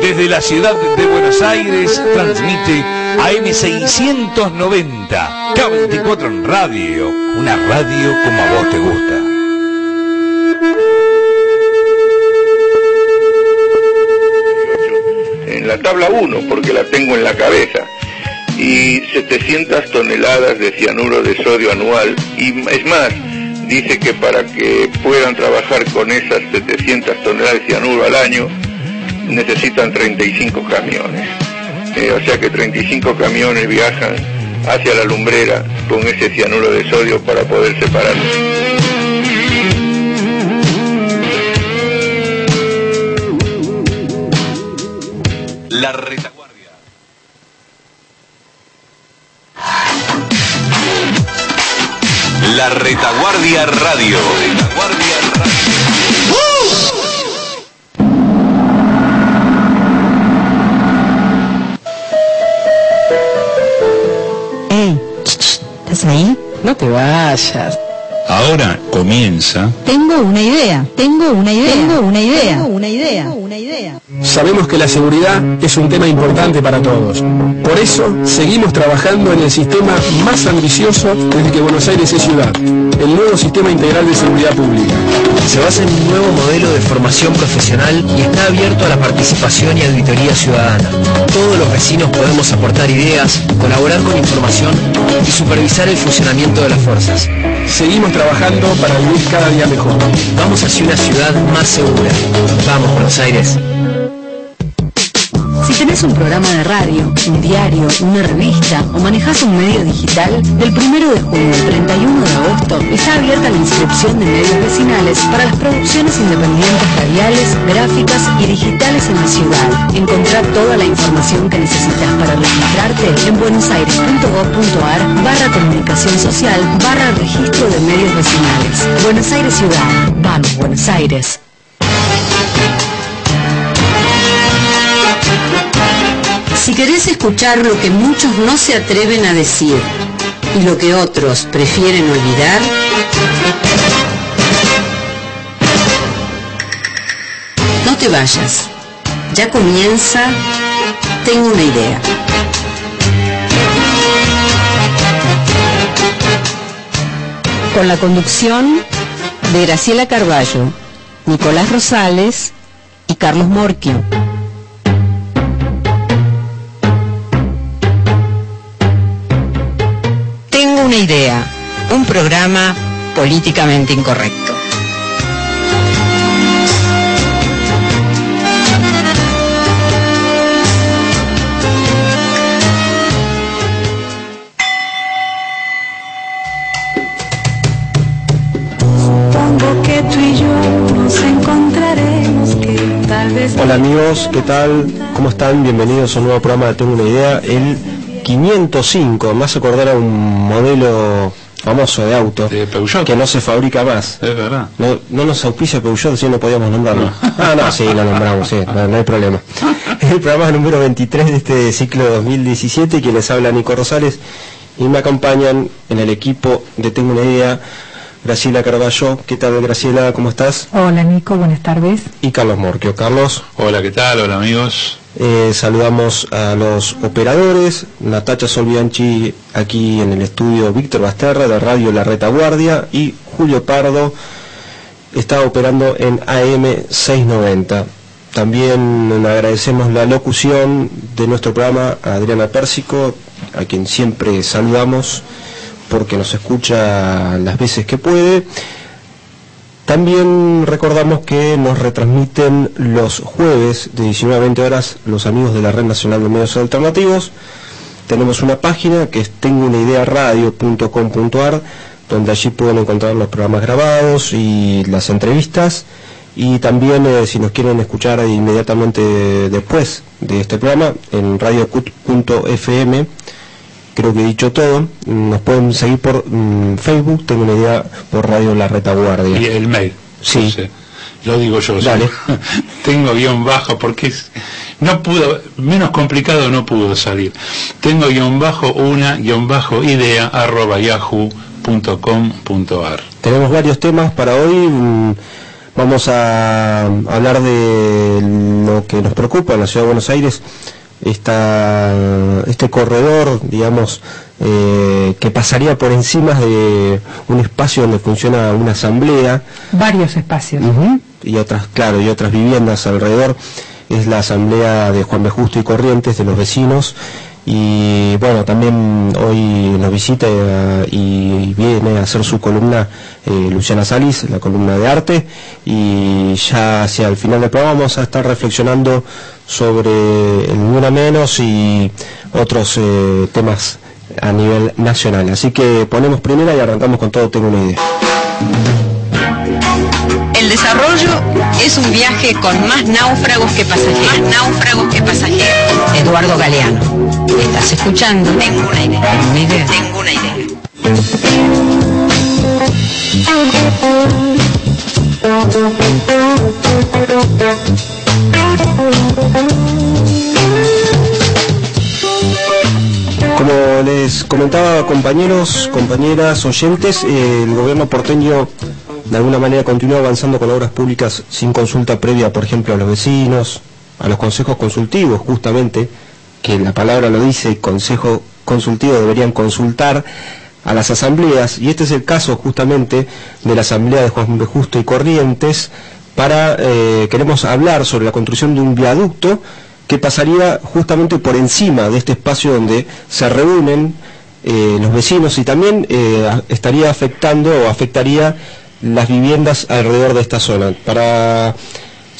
Desde la ciudad de Buenos Aires transmite AM690, K24 en radio, una radio como a vos te gusta. En la tabla 1, porque la tengo en la cabeza, y 700 toneladas de cianuro de sodio anual, y es más, dice que para que puedan trabajar con esas 700 toneladas de cianuro al año, necesitan 35 camiones. Eh, o sea que 35 camiones viajan hacia la lumbrera con ese cianuro de sodio para poder separarlo. La retaguardia. La retaguardia radio. ¿Estás ahí? No te vayas. Ahora comienza Tengo una idea, tengo una idea, tengo una idea, tengo una idea, una idea. Sabemos que la seguridad es un tema importante para todos. Por eso seguimos trabajando en el sistema más ambicioso desde que Buenos Aires es ciudad, el nuevo Sistema Integral de Seguridad Pública. Se basa en un nuevo modelo de formación profesional y está abierto a la participación y auditoría ciudadana. Todos los vecinos podemos aportar ideas, colaborar con información y supervisar el funcionamiento de las fuerzas. Seguimos trabajando para vivir cada día mejor. Vamos hacia una ciudad más segura. Vamos, Buenos Aires. Si tenés un programa de radio, un diario, una revista o manejás un medio digital, del 1 de junio al 31 de agosto está abierta la inscripción de medios vecinales para las producciones independientes radiales, gráficas y digitales en la ciudad. Encontrá toda la información que necesitas para registrarte en buenosaires.gov.ar barra comunicación social barra registro de medios vecinales. Buenos Aires Ciudad. Vamos, Buenos Aires. Si querés escuchar lo que muchos no se atreven a decir y lo que otros prefieren olvidar, no te vayas. Ya comienza Tengo una idea. Con la conducción de Graciela Carballo, Nicolás Rosales y Carlos Morquio. Una idea, un programa políticamente incorrecto. Supongo que tú y yo nos encontraremos, que tal vez... Hola amigos, ¿qué tal? ¿Cómo están? Bienvenidos a un nuevo programa de Tengo una idea, el 505, más acordar a un modelo famoso de auto de Peugeot. que no se fabrica más. Es verdad. No, no nos auspicia Peugeot, si no podíamos nombrarlo. Ah, no, sí, lo nombramos, sí, no, no hay problema. Es el programa número 23 de este ciclo 2017, que les habla Nico Rosales y me acompañan en el equipo de Tengo una idea, Graciela Carballo. ¿Qué tal, Graciela? ¿Cómo estás? Hola Nico, buenas tardes. Y Carlos Morquio. Carlos. Hola, ¿qué tal? Hola, amigos. Eh, saludamos a los operadores, Natacha Solbianchi aquí en el estudio Víctor Basterra de Radio La Retaguardia y Julio Pardo está operando en AM 690. También agradecemos la locución de nuestro programa a Adriana Pérsico, a quien siempre saludamos porque nos escucha las veces que puede. También recordamos que nos retransmiten los jueves de 19 a 20 horas los amigos de la Red Nacional de Medios Alternativos. Tenemos una página que es tengounaidearadio.com.ar donde allí pueden encontrar los programas grabados y las entrevistas. Y también eh, si nos quieren escuchar inmediatamente después de este programa en radiocut.fm creo que he dicho todo. Nos pueden seguir por mm, Facebook, tengo una idea, por Radio La Retaguardia. Y el mail. Sí. No sé, Lo digo yo. Dale. sí. Tengo guion bajo porque es- no pudo, menos complicado no pudo salir. Tengo guion bajo una guion bajo idea arroba yahoo.com.ar. Tenemos varios temas para hoy. Vamos a hablar de lo que nos preocupa en la ciudad de Buenos Aires, esta, este corredor, digamos, eh, que pasaría por encima de un espacio donde funciona una asamblea. Varios espacios. Y otras, claro, y otras viviendas alrededor. Es la asamblea de Juan B. Justo y Corrientes, de los vecinos. Y bueno, también hoy nos visita y viene a hacer su columna eh, Luciana Salis, la columna de arte. Y ya hacia el final del programa vamos a estar reflexionando sobre el Menos y otros eh, temas a nivel nacional. Así que ponemos primera y arrancamos con todo, tengo una idea. El desarrollo es un viaje con más náufragos que pasajeros. Más náufragos que pasajeros. Eduardo Galeano. ¿Estás escuchando? Tengo una idea. ¿Una idea? Tengo una idea. Como les comentaba compañeros, compañeras, oyentes, eh, el gobierno porteño de alguna manera continúa avanzando con obras públicas sin consulta previa, por ejemplo, a los vecinos, a los consejos consultivos, justamente, que la palabra lo dice, consejo consultivo deberían consultar a las asambleas, y este es el caso justamente de la asamblea de Juan B. Justo y Corrientes, para, eh, queremos hablar sobre la construcción de un viaducto que pasaría justamente por encima de este espacio donde se reúnen eh, los vecinos y también eh, estaría afectando o afectaría las viviendas alrededor de esta zona. Para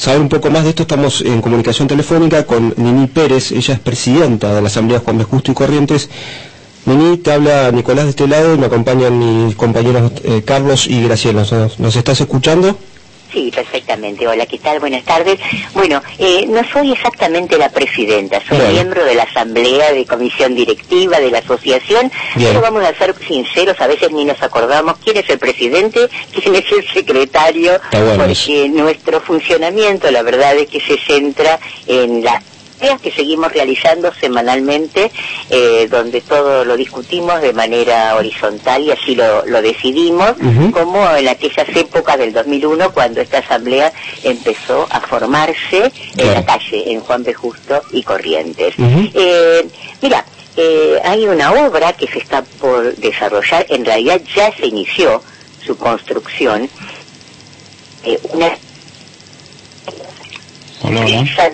saber un poco más de esto estamos en comunicación telefónica con Nini Pérez, ella es presidenta de la Asamblea Juan B. Justo y Corrientes. Nini, te habla Nicolás de este lado y me acompañan mis compañeros eh, Carlos y Graciela. ¿Nos, nos estás escuchando? Sí, perfectamente. Hola, ¿qué tal? Buenas tardes. Bueno, eh, no soy exactamente la presidenta, soy miembro de la asamblea de comisión directiva de la asociación, Bien. pero vamos a ser sinceros, a veces ni nos acordamos quién es el presidente, quién es el secretario, bueno porque nuestro funcionamiento, la verdad es que se centra en las tareas que seguimos realizando semanalmente, eh, donde todo lo discutimos de manera horizontal y así lo, lo decidimos, como en aquellas épocas del 2001 cuando esta asamblea empezó a formarse en la calle, en Juan B. Justo y Corrientes. Eh, mira, eh, hay una obra que se está por desarrollar, en realidad ya se inició su construcción, eh, una Hola, hola.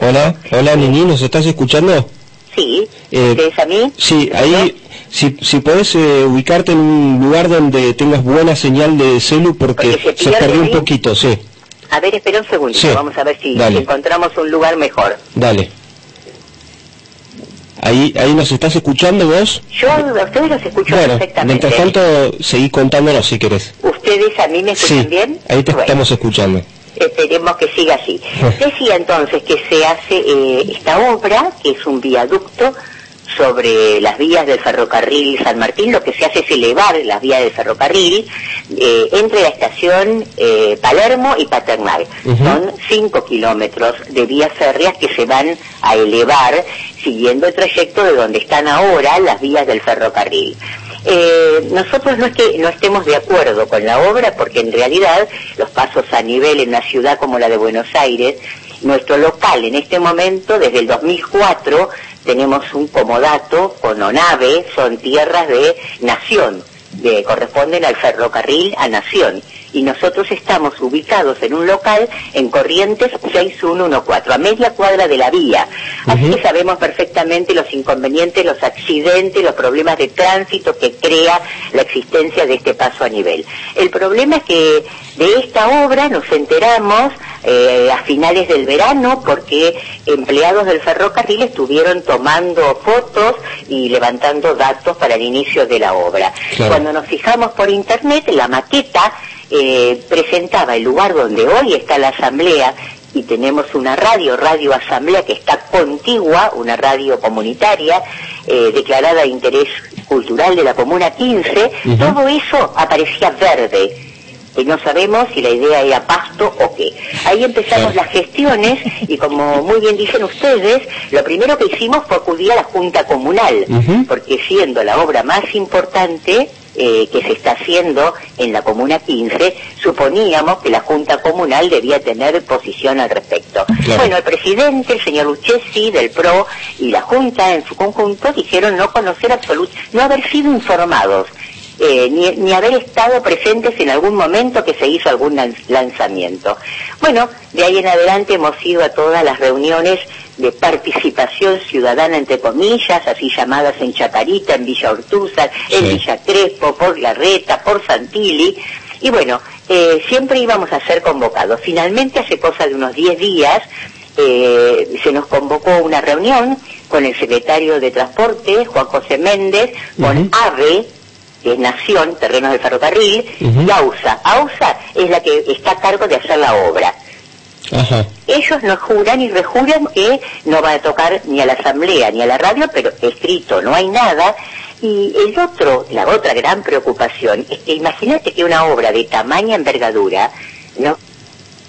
Hola, hola Nini, ¿nos estás escuchando? Sí, Eh, ¿ustedes a mí? Sí, ahí, si, si podés eh, ubicarte en un lugar donde tengas buena señal de celu porque, Porque se perdió un poquito, sí, A ver, espera un segundito, Sí, vamos a ver si, dale. encontramos un lugar mejor. dale. Ahí, ahí nos estás escuchando vos. Yo a ustedes los escucho Bueno, perfectamente. mientras tanto, seguí contándonos si querés. ¿Ustedes a mí me escuchan Sí, bien? ahí te Bueno. estamos escuchando. Esperemos que siga así. Decía entonces que se hace eh, esta obra, que es un viaducto sobre las vías del ferrocarril San Martín, lo que se hace es elevar las vías del ferrocarril eh, entre la estación eh, Palermo y Paternal. Son cinco kilómetros de vías férreas que se van a elevar siguiendo el trayecto de donde están ahora las vías del ferrocarril. Eh, nosotros no es que no estemos de acuerdo con la obra, porque en realidad los pasos a nivel en una ciudad como la de Buenos Aires, nuestro local en este momento, desde el 2004, tenemos un comodato con ONAVE, son tierras de nación, de, corresponden al ferrocarril a nación. Y nosotros estamos ubicados en un local en Corrientes 6114, a media cuadra de la vía. Así que sabemos perfectamente los inconvenientes, los accidentes, los problemas de tránsito que crea la existencia de este paso a nivel. El problema es que de esta obra nos enteramos eh, a finales del verano porque empleados del ferrocarril estuvieron tomando fotos y levantando datos para el inicio de la obra. Claro. Cuando nos fijamos por internet, la maqueta eh, presentaba el lugar donde hoy está la asamblea y tenemos una radio, Radio Asamblea, que está contigua, una radio comunitaria, eh, declarada de interés cultural de la Comuna 15, Ujú. todo eso aparecía verde. que no sabemos si la idea era pasto o qué. Ahí empezamos las gestiones y como muy bien dicen ustedes, lo primero que hicimos fue acudir a la Junta Comunal, porque siendo la obra más importante, eh, que se está haciendo en la Comuna 15, suponíamos que la Junta Comunal debía tener posición al respecto. Bueno, el presidente, el señor Lucchesi del PRO y la Junta en su conjunto dijeron no conocer absolutamente, no haber sido informados. Eh, ni, ni, haber estado presentes en algún momento que se hizo algún lanzamiento. Bueno, de ahí en adelante hemos ido a todas las reuniones de participación ciudadana, entre comillas, así llamadas en Chacarita, en Villa Ortúzar, en Villa Crespo, por La Reta, por Santilli, y bueno, eh, siempre íbamos a ser convocados. Finalmente, hace cosa de unos 10 días, eh, se nos convocó una reunión con el secretario de Transporte, Juan José Méndez, con AVE, que es Nación, Terrenos del Ferrocarril, y AUSA. AUSA es la que está a cargo de hacer la obra. Ellos nos juran y rejuran que no van a tocar ni a la asamblea ni a la radio, pero escrito no hay nada. Y el otro, la otra gran preocupación es que imagínate que una obra de tamaña envergadura no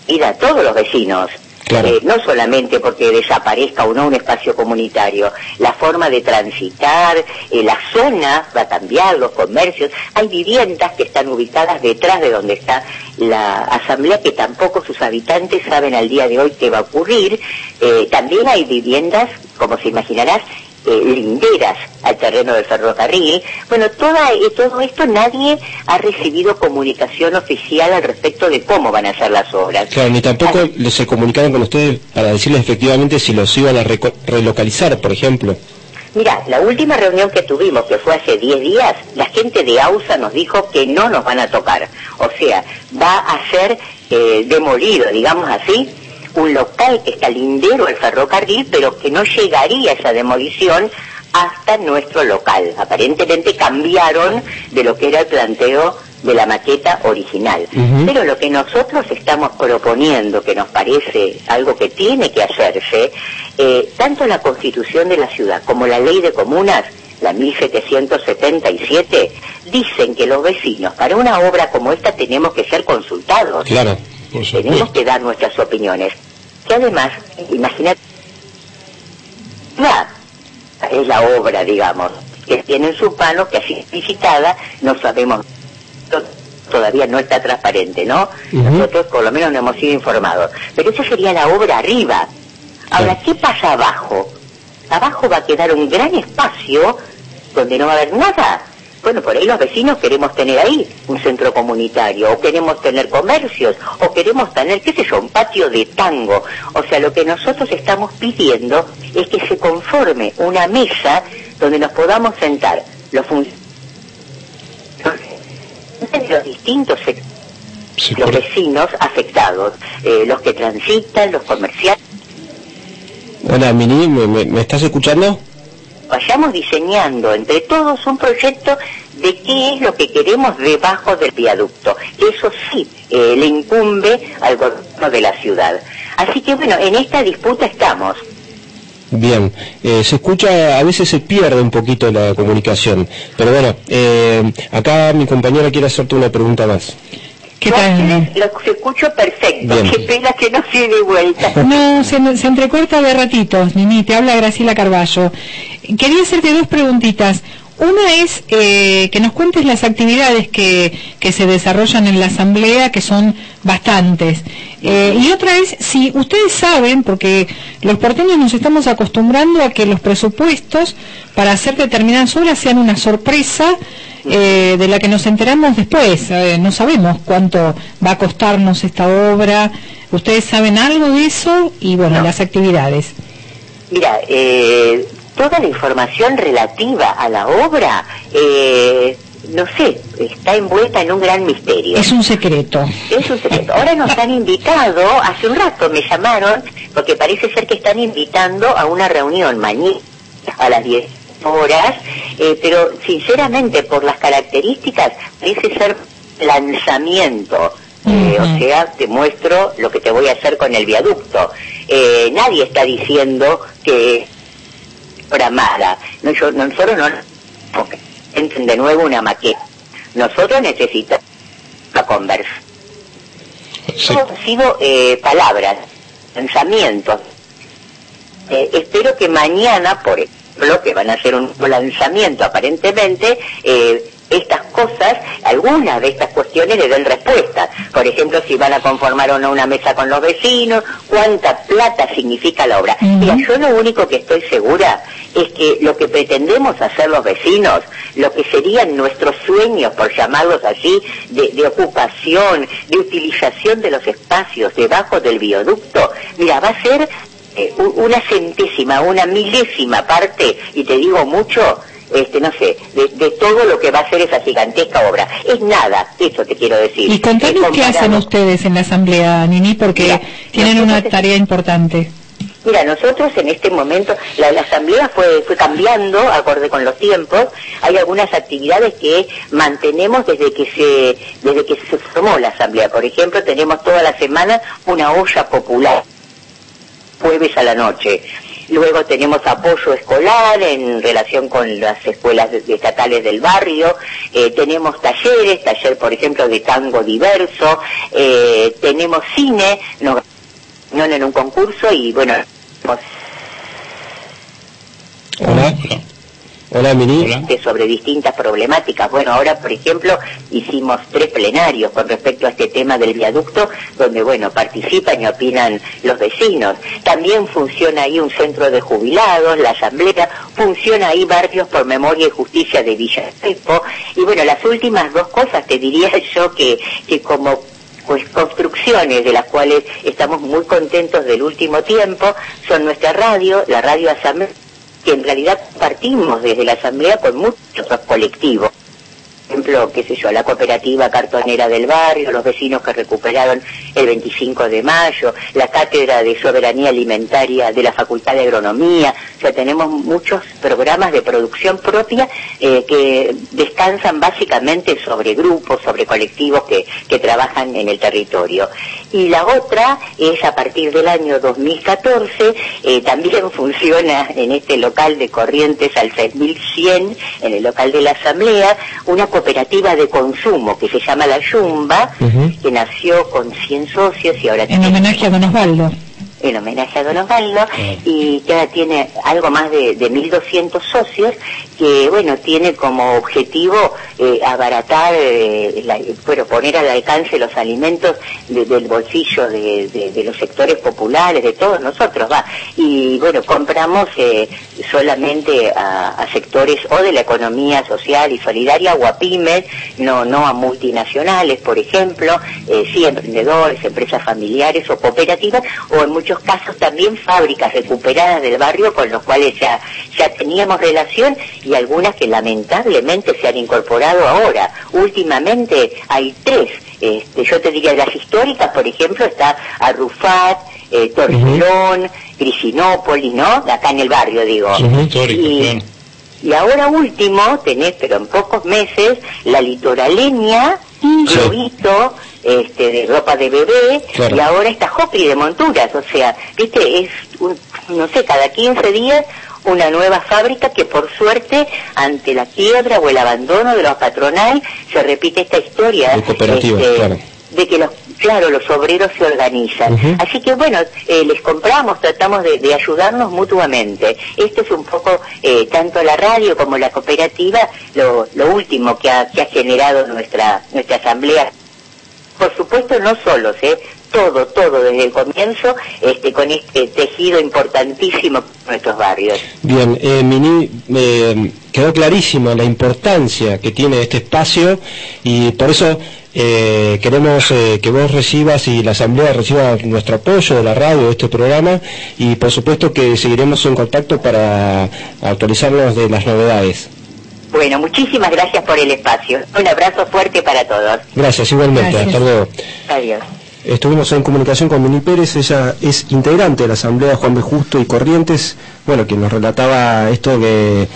ir a todos los vecinos. Eh, no solamente porque desaparezca o no un espacio comunitario, la forma de transitar, eh, la zona va a cambiar, los comercios, hay viviendas que están ubicadas detrás de donde está la asamblea que tampoco sus habitantes saben al día de hoy qué va a ocurrir, eh, también hay viviendas, como se imaginarás, eh, linderas al terreno del ferrocarril. Bueno, toda, eh, todo esto nadie ha recibido comunicación oficial al respecto de cómo van a ser las obras. Claro, ni tampoco se comunicaron con ustedes para decirles efectivamente si los iban a relocalizar, por ejemplo. Mira, la última reunión que tuvimos, que fue hace 10 días, la gente de AUSA nos dijo que no nos van a tocar. O sea, va a ser eh, demolido, digamos así, un local que está lindero al ferrocarril, pero que no llegaría a esa demolición hasta nuestro local. Aparentemente cambiaron de lo que era el planteo de la maqueta original. Pero lo que nosotros estamos proponiendo, que nos parece algo que tiene que hacerse, eh, tanto la constitución de la ciudad como la ley de comunas, la 1777, dicen que los vecinos, para una obra como esta, tenemos que ser consultados. Claro. Tenemos que dar nuestras opiniones. Que además, imagínate, es la obra, digamos, que tiene en sus manos, que así visitada, no sabemos, todavía no está transparente, ¿no? Nosotros por lo menos no hemos sido informados. Pero eso sería la obra arriba. Ahora, ¿qué pasa abajo? Abajo va a quedar un gran espacio donde no va a haber nada. Bueno, por ahí los vecinos queremos tener ahí un centro comunitario, o queremos tener comercios, o queremos tener, qué sé yo, un patio de tango. O sea, lo que nosotros estamos pidiendo es que se conforme una mesa donde nos podamos sentar los funcionarios los distintos los vecinos afectados, eh, los que transitan, los comerciantes. Hola, Mini, me estás escuchando? Vayamos diseñando entre todos un proyecto de qué es lo que queremos debajo del viaducto. Eso sí eh, le incumbe al gobierno de la ciudad. Así que bueno, en esta disputa estamos. Bien, eh, se escucha, a veces se pierde un poquito la comunicación, pero bueno, eh, acá mi compañera quiere hacerte una pregunta más. ¿Qué tal? Lo escucho perfecto. Qué pena que no se de vuelta. No, se, se entrecorta de ratitos, Nini. Te habla Graciela Carballo. Quería hacerte dos preguntitas. Una es eh, que nos cuentes las actividades que, que, se desarrollan en la Asamblea, que son bastantes. Eh, y otra es si ustedes saben, porque los porteños nos estamos acostumbrando a que los presupuestos para hacer determinadas obras sean una sorpresa eh, de la que nos enteramos después. no sabemos cuánto va a costarnos esta obra. ¿Ustedes saben algo de eso? Y bueno, las actividades. Mira, eh, toda la información relativa a la obra, eh, no sé, está envuelta en un gran misterio. Es un secreto. Es un secreto. Ahora nos han invitado, hace un rato me llamaron, porque parece ser que están invitando a una reunión mañana a las 10 horas, eh, pero sinceramente por las características parece ser lanzamiento. Eh, o sea, te muestro lo que te voy a hacer con el viaducto. nadie está diciendo que programada. No, yo, nosotros no entren de nuevo una maqueta. Nosotros necesitamos la conversación. Han sido eh, palabras, pensamientos. Eh, espero que mañana, por ejemplo, que van a hacer un lanzamiento aparentemente, eh, estas cosas, algunas de estas cuestiones le den respuesta. Por ejemplo, si van a conformar o no una mesa con los vecinos, cuánta plata significa la obra. Mira, yo lo único que estoy segura es que lo que pretendemos hacer los vecinos, lo que serían nuestros sueños, por llamarlos así, de, de ocupación, de utilización de los espacios debajo del viaducto, mira, va a ser eh, una centésima, una milésima parte, y te digo mucho, este, no sé, de, de todo lo que va a ser esa gigantesca obra. Es nada, eso te quiero decir. Y contanos qué hacen ustedes en la asamblea, Nini, porque Mira, tienen una tarea importante. Mira, nosotros en este momento, la, la asamblea fue, fue cambiando acorde con los tiempos. Hay algunas actividades que mantenemos desde que se, desde que se formó la asamblea. Por ejemplo, tenemos toda la semana una olla popular, jueves a la noche. Luego tenemos apoyo escolar en relación con las escuelas estatales del barrio. Eh, tenemos talleres, taller por ejemplo de tango diverso. Eh, tenemos cine, nos no en un concurso y bueno, hemos Hola. Hola, Mini. de- sobre distintas problemáticas. Bueno, ahora, por ejemplo, hicimos tres plenarios con respecto a este tema del viaducto, donde, bueno, participan y opinan los vecinos. También funciona ahí un centro de jubilados, la asamblea, funciona ahí Barrios por Memoria y Justicia de Villa Crespo. Y bueno, las últimas dos cosas te diría yo que, que como pues construcciones de las cuales estamos muy contentos del último tiempo son nuestra radio, la radio Asamblea, que en realidad partimos desde la Asamblea con muchos colectivos. Ejemplo, qué sé yo, la cooperativa cartonera del barrio, los vecinos que recuperaron el 25 de mayo, la cátedra de soberanía alimentaria de la Facultad de Agronomía, o sea, tenemos muchos programas de producción propia eh, que descansan básicamente sobre grupos, sobre colectivos que, que trabajan en el territorio. Y la otra es a partir del año 2014, eh, también funciona en este local de Corrientes al 6100, en el local de la Asamblea, una cooperativa de consumo que se llama La Yumba, que nació con 100 socios y ahora En homenaje a Don Osvaldo. En homenaje a Don Osvaldo y que ahora tiene algo más de, de 1.200 socios que, bueno, tiene como objetivo eh, abaratar, eh, la- bueno, poner al alcance los alimentos de- del bolsillo de, los sectores populares, de todos nosotros, va. Y, bueno, compramos eh, solamente a, a sectores o de la economía social y solidaria o a pymes, no, no a multinacionales, por ejemplo, sí emprendedores, empresas familiares o cooperativas, o en muchos casos también fábricas recuperadas del barrio con los cuales ya, ya teníamos relación y algunas que lamentablemente se han incorporado ahora. Últimamente hay tres, este, yo te diría las históricas, por ejemplo, está Arrufat, eh, Torcelón, Grisinópolis, ¿no? Acá en el barrio, digo. Histórico, Y- claro. y ahora último, tenés, pero en pocos meses, la litoraleña, globito, este, de ropa de bebé, Claro. y ahora está Hopi de monturas, o sea, viste, es, un- no sé, cada 15 días una nueva fábrica que por suerte, ante la quiebra o el abandono de los patronal, se repite esta historia. De cooperativas, este, claro. De que los claro los obreros se organizan. Así que bueno eh, les compramos tratamos de, de ayudarnos mutuamente. Esto es un poco eh, tanto la radio como la cooperativa lo, lo último que ha, que ha generado nuestra nuestra asamblea. Por supuesto no solos eh todo todo desde el comienzo este con este tejido importantísimo nuestros barrios. Bien, eh, Mini, eh, quedó clarísimo la importancia que tiene este espacio y por eso eh, queremos eh, que vos recibas y la Asamblea reciba nuestro apoyo de la radio, de este programa y por supuesto que seguiremos en contacto para actualizarnos de las novedades. bueno muchísimas gracias por el espacio un abrazo fuerte para todos Gracias, igualmente, Gracias. hasta luego. adiós Estuvimos en comunicación con Mini Pérez, ella es integrante de la Asamblea Juan B. Justo y Corrientes, bueno, que nos relataba esto que,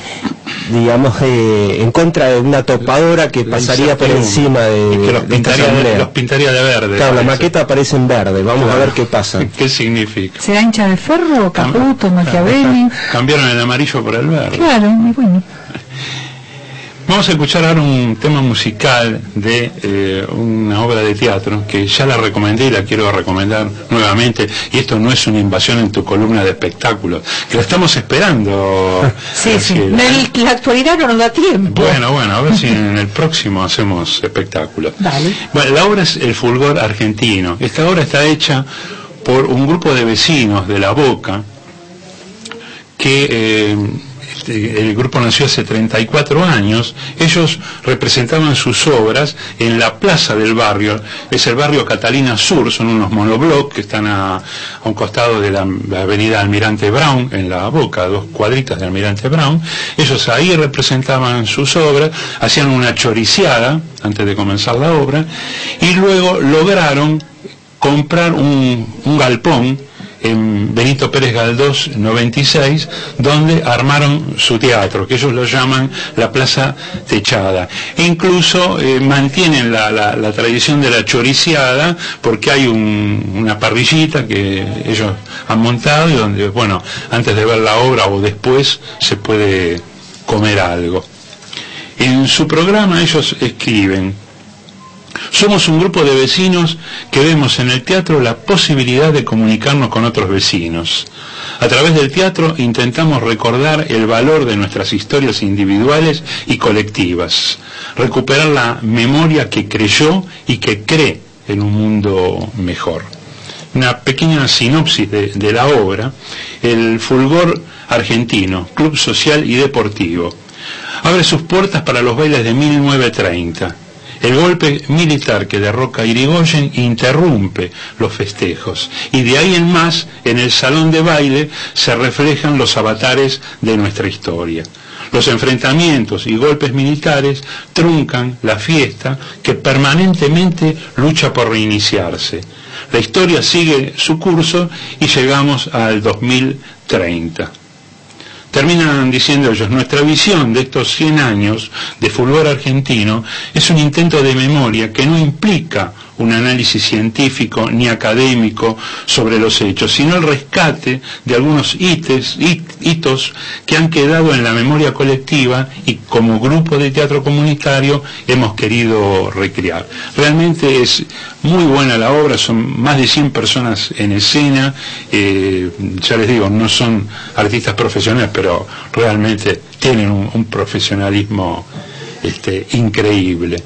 digamos, eh, en contra de una topadora que pasaría por encima de, Y que los de esta pintaría, de, Asamblea. los pintaría de verde. Claro, la maqueta aparece en verde, vamos a ver qué pasa. ¿Qué significa? ¿Será hincha de ferro, Caputo, Machiavelli? Cambiaron el amarillo por el verde. Claro, y bueno. Vamos a escuchar ahora un tema musical de eh, una obra de teatro que ya la recomendé y la quiero recomendar nuevamente. Y esto no es una invasión en tu columna de espectáculos, que la estamos esperando. Sí, sí. La actualidad no nos da tiempo. Bueno, bueno, a ver si en el próximo hacemos espectáculos. Dale. Bueno, la obra es El Fulgor Argentino. Esta obra está hecha por un grupo de vecinos de La Boca que eh, este, el grupo nació hace 34 años. Ellos representaban sus obras en la plaza del barrio. Es el barrio Catalina Sur, son unos monoblocks que están a, un costado de la, avenida Almirante Brown, en La Boca, dos cuadritas de Almirante Brown. Ellos ahí representaban sus obras, hacían una choriciada antes de comenzar la obra y luego lograron comprar un galpón en Benito Pérez Galdós 96, donde armaron su teatro, que ellos lo llaman la Plaza Techada. E incluso eh, mantienen la, tradición de la choriciada, porque hay un- una parrillita que ellos han montado y donde, bueno, antes de ver la obra o después se puede comer algo. En su programa ellos escriben, somos un grupo de vecinos que vemos en el teatro la posibilidad de comunicarnos con otros vecinos. A través del teatro intentamos recordar el valor de nuestras historias individuales y colectivas, recuperar la memoria que creyó y que cree en un mundo mejor. Una pequeña sinopsis de, la obra, El Fulgor Argentino, Club Social y Deportivo. Abre sus puertas para los bailes de 1930. El golpe militar que derroca a Irigoyen interrumpe los festejos y de ahí en más, en el salón de baile, se reflejan los avatares de nuestra historia. Los enfrentamientos y golpes militares truncan la fiesta que permanentemente lucha por reiniciarse. La historia sigue su curso y llegamos al 2030. Terminan diciendo ellos, nuestra visión de estos 100 años de fulgor argentino es un intento de memoria que no implica un análisis científico ni académico sobre los hechos, sino el rescate de algunos hites- hit- hitos que han quedado en la memoria colectiva y como grupo de teatro comunitario hemos querido recrear. Realmente es muy buena la obra, son más de 100 personas en escena, eh, ya les digo, no son artistas profesionales, pero realmente tienen un, un profesionalismo este, increíble.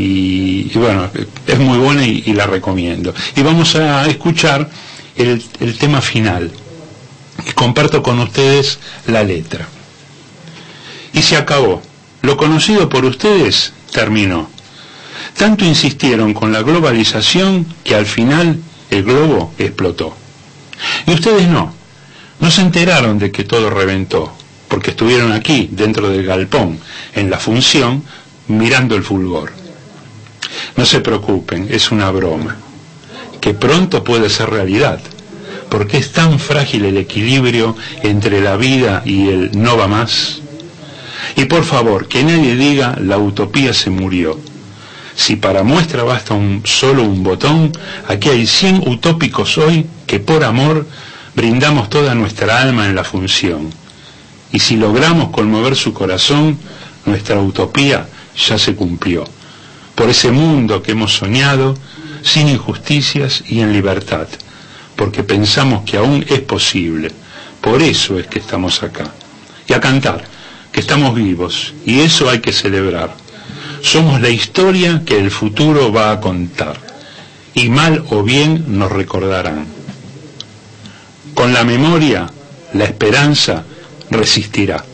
Y, bueno, es muy buena y, y la recomiendo. Y vamos a escuchar el, el tema final. Y comparto con ustedes la letra. Y se acabó. Lo conocido por ustedes terminó. Tanto insistieron con la globalización que al final el globo explotó. Y ustedes no. No se enteraron de que todo reventó, porque estuvieron aquí, dentro del galpón, en la función, mirando el fulgor. No se preocupen, es una broma, que pronto puede ser realidad, porque es tan frágil el equilibrio entre la vida y el no va más. Y por favor, que nadie diga la utopía se murió. Si para muestra basta un solo un botón, aquí hay 100 utópicos hoy que por amor brindamos toda nuestra alma en la función. Y si logramos conmover su corazón, nuestra utopía ya se cumplió. Por ese mundo que hemos soñado, sin injusticias y en libertad, porque pensamos que aún es posible. Por eso es que estamos acá. Y a cantar, que estamos vivos, y eso hay que celebrar. Somos la historia que el futuro va a contar, y mal o bien nos recordarán. Con la memoria, la esperanza resistirá.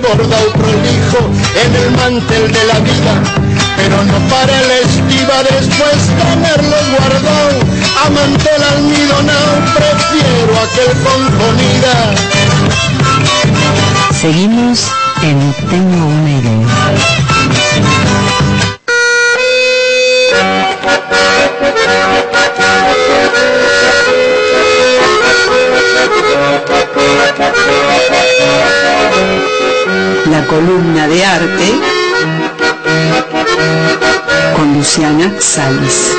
Bordado prolijo en el mantel de la vida, pero no para el estiva después tenerlo guardado, a mantel almidonado prefiero aquel con Seguimos en Tengo una idea. La columna de arte con Luciana Salles.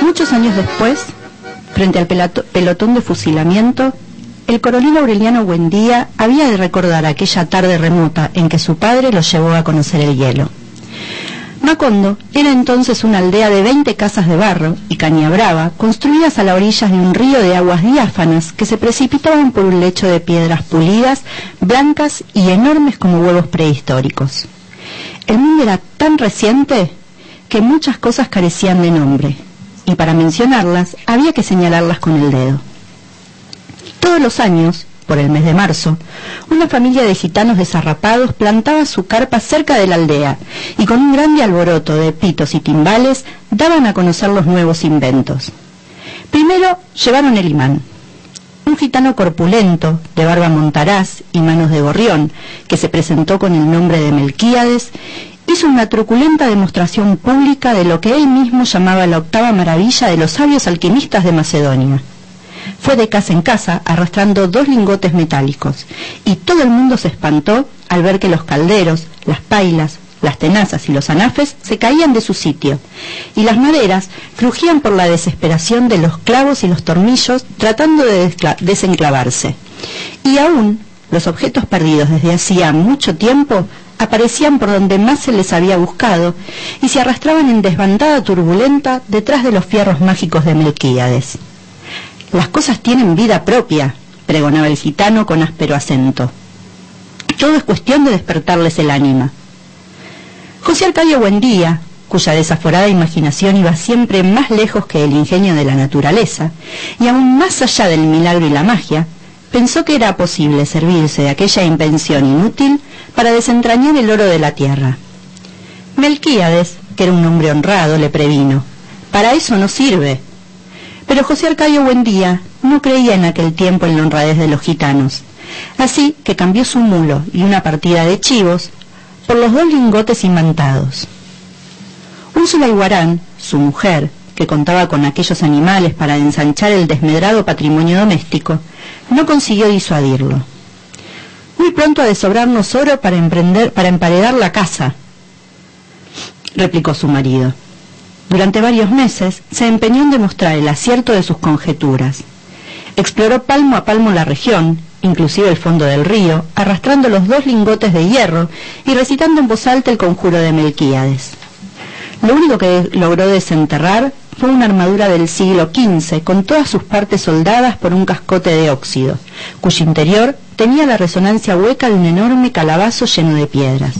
Muchos años después, frente al pelotón de fusilamiento, el coronel Aureliano Buendía había de recordar aquella tarde remota en que su padre lo llevó a conocer el hielo. Macondo era entonces una aldea de 20 casas de barro y caña brava construidas a la orilla de un río de aguas diáfanas que se precipitaban por un lecho de piedras pulidas, blancas y enormes como huevos prehistóricos. El mundo era tan reciente que muchas cosas carecían de nombre y para mencionarlas había que señalarlas con el dedo. Todos los años, por el mes de marzo, una familia de gitanos desarrapados plantaba su carpa cerca de la aldea y con un grande alboroto de pitos y timbales daban a conocer los nuevos inventos. Primero llevaron el imán, un gitano corpulento, de barba montaraz y manos de gorrión, que se presentó con el nombre de Melquíades, hizo una truculenta demostración pública de lo que él mismo llamaba la octava maravilla de los sabios alquimistas de Macedonia. Fue de casa en casa arrastrando dos lingotes metálicos, y todo el mundo se espantó al ver que los calderos, las pailas, las tenazas y los anafes se caían de su sitio, y las maderas crujían por la desesperación de los clavos y los tornillos tratando de desenclavarse. Y aún los objetos perdidos desde hacía mucho tiempo aparecían por donde más se les había buscado y se arrastraban en desbandada turbulenta detrás de los fierros mágicos de Melquíades. Las cosas tienen vida propia, pregonaba el gitano con áspero acento. Todo es cuestión de despertarles el ánima. José Arcadio Buendía, cuya desaforada imaginación iba siempre más lejos que el ingenio de la naturaleza, y aún más allá del milagro y la magia, pensó que era posible servirse de aquella invención inútil para desentrañar el oro de la tierra. Melquíades, que era un hombre honrado, le previno, para eso no sirve. Pero José Arcadio Buendía no creía en aquel tiempo en la honradez de los gitanos, así que cambió su mulo y una partida de chivos por los dos lingotes imantados. Úrsula Iguarán, su mujer, que contaba con aquellos animales para ensanchar el desmedrado patrimonio doméstico, no consiguió disuadirlo. Muy pronto ha de sobrarnos oro para emprender, para emparedar la casa, replicó su marido. Durante varios meses se empeñó en demostrar el acierto de sus conjeturas. Exploró palmo a palmo la región, inclusive el fondo del río, arrastrando los dos lingotes de hierro y recitando en voz alta el conjuro de Melquíades. Lo único que logró desenterrar fue una armadura del siglo XV con todas sus partes soldadas por un cascote de óxido, cuyo interior tenía la resonancia hueca de un enorme calabazo lleno de piedras.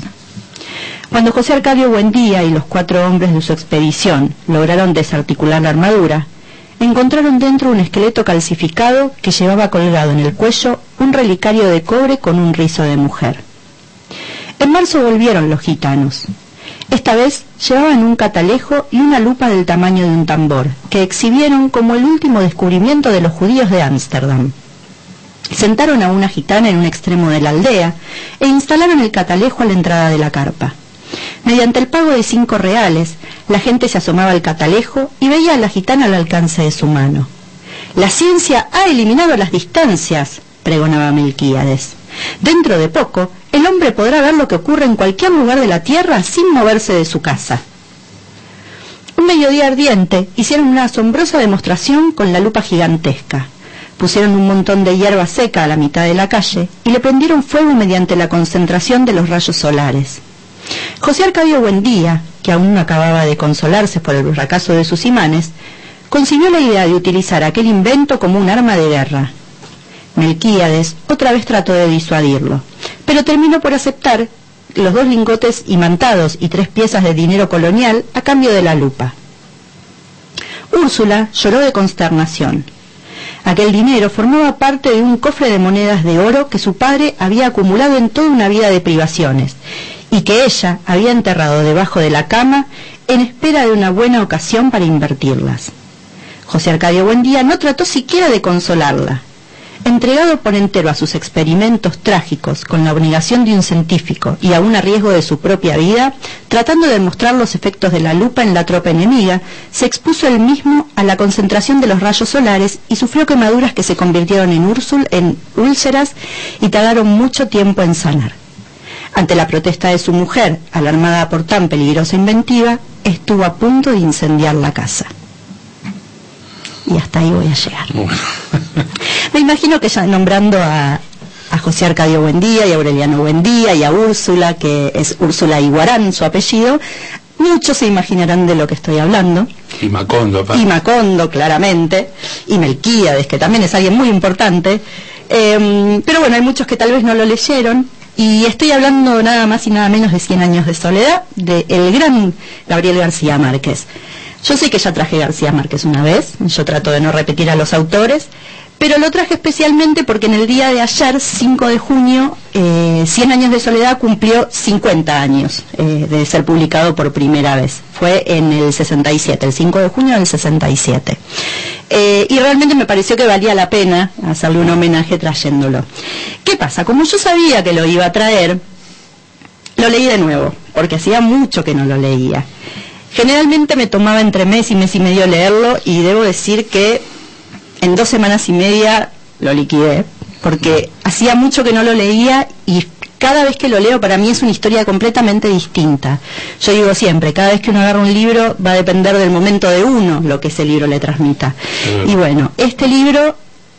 Cuando José Arcadio Buendía y los cuatro hombres de su expedición lograron desarticular la armadura, encontraron dentro un esqueleto calcificado que llevaba colgado en el cuello un relicario de cobre con un rizo de mujer. En marzo volvieron los gitanos. Esta vez llevaban un catalejo y una lupa del tamaño de un tambor, que exhibieron como el último descubrimiento de los judíos de Ámsterdam. Sentaron a una gitana en un extremo de la aldea e instalaron el catalejo a la entrada de la carpa. Mediante el pago de cinco reales, la gente se asomaba al catalejo y veía a la gitana al alcance de su mano. La ciencia ha eliminado las distancias, pregonaba Melquíades. Dentro de poco, el hombre podrá ver lo que ocurre en cualquier lugar de la tierra sin moverse de su casa. Un mediodía ardiente hicieron una asombrosa demostración con la lupa gigantesca. Pusieron un montón de hierba seca a la mitad de la calle y le prendieron fuego mediante la concentración de los rayos solares. José Arcadio Buendía, que aún no acababa de consolarse por el fracaso de sus imanes, concibió la idea de utilizar aquel invento como un arma de guerra. Melquíades otra vez trató de disuadirlo, pero terminó por aceptar los dos lingotes imantados y tres piezas de dinero colonial a cambio de la lupa. Úrsula lloró de consternación. Aquel dinero formaba parte de un cofre de monedas de oro que su padre había acumulado en toda una vida de privaciones y que ella había enterrado debajo de la cama en espera de una buena ocasión para invertirlas. José Arcadio Buendía no trató siquiera de consolarla. Entregado por entero a sus experimentos trágicos con la obligación de un científico y aún a riesgo de su propia vida, tratando de demostrar los efectos de la lupa en la tropa enemiga, se expuso él mismo a la concentración de los rayos solares y sufrió quemaduras que se convirtieron en, en úlceras y tardaron mucho tiempo en sanar. Ante la protesta de su mujer, alarmada por tan peligrosa inventiva, estuvo a punto de incendiar la casa. Y hasta ahí voy a llegar. Me imagino que ya nombrando a, a José Arcadio Buendía y a Aureliano Buendía y a Úrsula, que es Úrsula Iguarán su apellido, muchos se imaginarán de lo que estoy hablando. Y Macondo, aparte. Y Macondo, claramente, y Melquíades, que también es alguien muy importante. Eh, pero bueno, hay muchos que tal vez no lo leyeron. Y estoy hablando nada más y nada menos de 100 años de soledad, del el gran Gabriel García Márquez. Yo sé que ya traje García Márquez una vez, yo trato de no repetir a los autores, pero lo traje especialmente porque en el día de ayer, 5 de junio, eh, 100 años de soledad cumplió 50 años eh, de ser publicado por primera vez. Fue en el 67, el 5 de junio del 67. Eh, y realmente me pareció que valía la pena hacerle un homenaje trayéndolo. ¿Qué pasa? Como yo sabía que lo iba a traer, lo leí de nuevo, porque hacía mucho que no lo leía. Generalmente me tomaba entre mes y mes y medio leerlo y debo decir que en dos semanas y media lo liquidé, porque hacía mucho que no lo leía y cada vez que lo leo para mí es una historia completamente distinta. Yo digo siempre, cada vez que uno agarra un libro va a depender del momento de uno lo que ese libro le transmita. Y bueno, este libro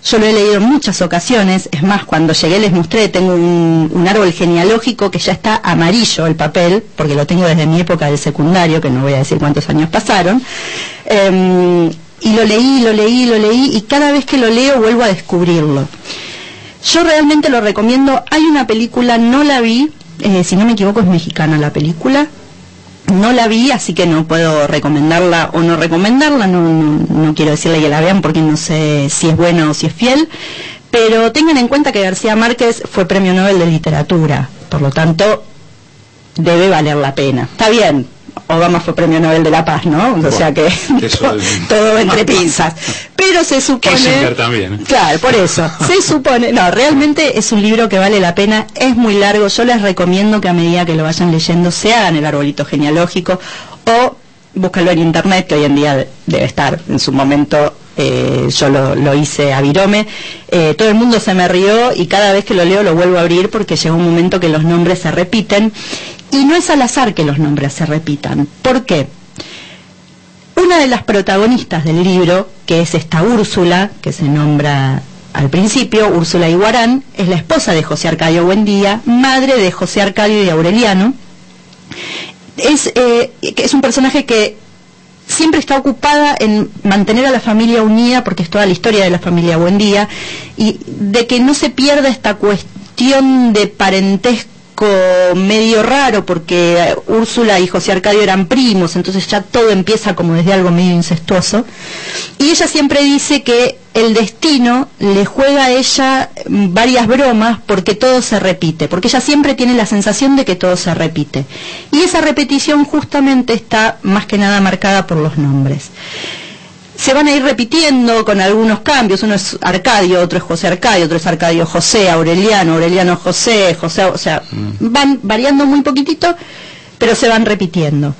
yo lo he leído en muchas ocasiones, es más, cuando llegué les mostré, tengo un, árbol genealógico que ya está amarillo el papel, porque lo tengo desde mi época del secundario, que no voy a decir cuántos años pasaron, eh, y lo leí, lo leí, lo leí, y cada vez que lo leo vuelvo a descubrirlo. Yo realmente lo recomiendo, hay una película, no la vi, eh, si no me equivoco es mexicana la película, no la vi, así que no puedo recomendarla o no recomendarla, no, no, no, quiero decirle que la vean porque no sé si es buena o si es fiel, pero tengan en cuenta que García Márquez fue premio Nobel de Literatura, por lo tanto debe valer la pena. Está bien, Obama fue premio Nobel de la Paz, ¿no? O sea que todo, todo entre pinzas. Pero se supone... También. Claro, por eso. Se supone... No, realmente es un libro que vale la pena, es muy largo. Yo les recomiendo que a medida que lo vayan leyendo se hagan el arbolito genealógico o búscalo en internet, que hoy en día debe estar en su momento eh, yo lo, lo, hice a Virome, eh, todo el mundo se me rió y cada vez que lo leo lo vuelvo a abrir porque llega un momento que los nombres se repiten y no es al azar que los nombres se repitan. ¿Por qué? Una de las protagonistas del libro, que es esta Úrsula, que se nombra al principio, Úrsula Iguarán, es la esposa de José Arcadio Buendía, madre de José Arcadio y Aureliano. Es, eh, es un personaje que siempre está ocupada en mantener a la familia unida, porque es toda la historia de la familia Buendía, y de que no se pierda esta cuestión de parentesco medio raro porque Úrsula y José Arcadio eran primos, entonces ya todo empieza como desde algo medio incestuoso. Y ella siempre dice que el destino le juega a ella varias bromas porque todo se repite, porque ella siempre tiene la sensación de que todo se repite. Y esa repetición justamente está más que nada marcada por los nombres se van a ir repitiendo con algunos cambios. Uno es Arcadio, otro es José Arcadio, otro es Arcadio José, Aureliano, Aureliano José, José, o sea, van variando muy poquitito, pero se van repitiendo.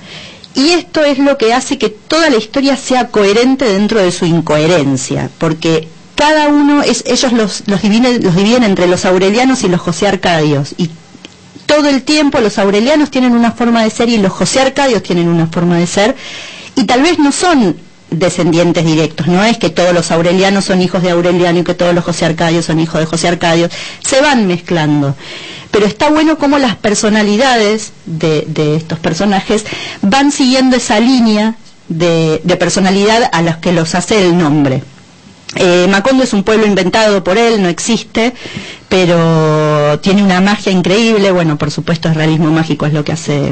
Y esto es lo que hace que toda la historia sea coherente dentro de su incoherencia, porque cada uno, es, ellos los, los, dividen, los dividen entre los aurelianos y los José Arcadios, y todo el tiempo los aurelianos tienen una forma de ser y los José Arcadios tienen una forma de ser, y tal vez no son descendientes directos, no es que todos los aurelianos son hijos de Aureliano y que todos los José Arcadios son hijos de José Arcadio, se van mezclando. Pero está bueno cómo las personalidades de, de estos personajes van siguiendo esa línea de, de personalidad a las que los hace el nombre. Eh, Macondo es un pueblo inventado por él, no existe, pero tiene una magia increíble. Bueno, por supuesto, el realismo mágico es lo que hace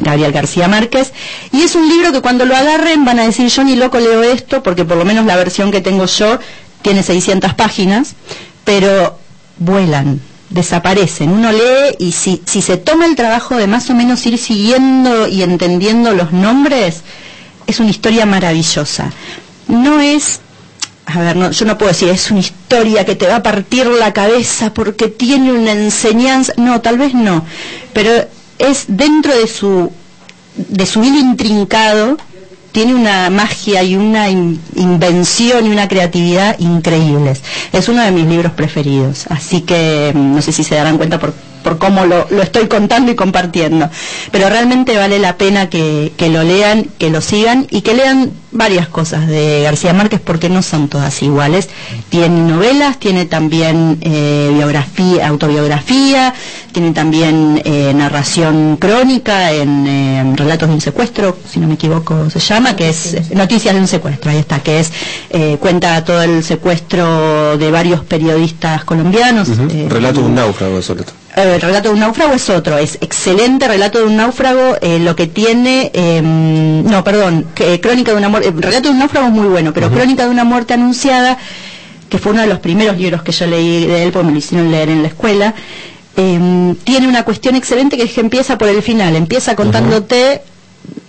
Gabriel García Márquez. Y es un libro que cuando lo agarren van a decir, yo ni loco leo esto, porque por lo menos la versión que tengo yo tiene 600 páginas, pero vuelan desaparecen. Uno lee y si, si se toma el trabajo de más o menos ir siguiendo y entendiendo los nombres, es una historia maravillosa. No es, a ver, yo no puedo decir, es una historia que te va a partir la cabeza porque tiene una enseñanza, no, tal vez no, pero es dentro de su, de su hilo intrincado, tiene una magia y una invención y una creatividad increíbles. Es uno de mis libros preferidos, así que mm, no sé si se darán cuenta por por cómo lo, estoy contando y compartiendo. Pero realmente vale la pena que, lo lean, que lo sigan y que lean varias cosas de García Márquez porque no son todas iguales. Tiene novelas, tiene también eh, biografía, autobiografía, tiene también eh, narración crónica en eh, Relatos de un secuestro, si no me equivoco se llama, que es Noticias de un secuestro, ahí está, que es cuenta todo el secuestro de varios periodistas colombianos. Relato de un náufrago, sobre todo el relato de un náufrago es otro, es excelente relato de un náufrago, eh, lo que tiene, em, no, perdón, que, crónica de una muerte, relato de un náufrago es muy bueno, pero crónica de una muerte anunciada, que fue uno de los primeros libros que yo leí de él, porque me lo hicieron leer en la escuela, em, tiene una cuestión excelente que es que empieza por el final, empieza contándote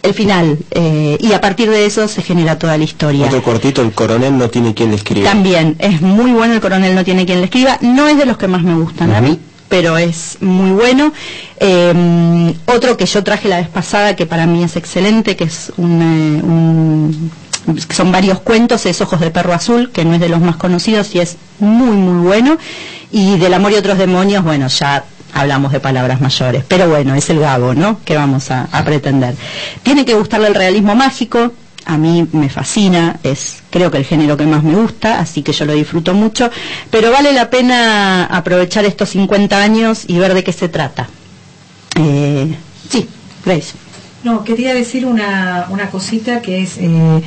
el final eh, y a partir de eso se genera toda la historia. Otro cortito, el coronel no tiene quien le escriba. También, es muy bueno el coronel no tiene quien le escriba, no es de los que más me gustan a mí, pero es muy bueno. Eh, otro que yo traje la vez pasada, que para mí es excelente, que es un, son varios cuentos, es Ojos de Perro Azul, que no es de los más conocidos y es muy, muy bueno. Y del amor y otros demonios, bueno, ya hablamos de palabras mayores, pero bueno, es el Gabo, ¿no? Que vamos a pretender. Tiene que gustarle el realismo mágico, a mí me fascina, es creo que el género que más me gusta, así que yo lo disfruto mucho, pero vale la pena aprovechar estos 50 años y ver de qué se trata. Eh, sí, Grace. No, quería decir una, una cosita que es eh,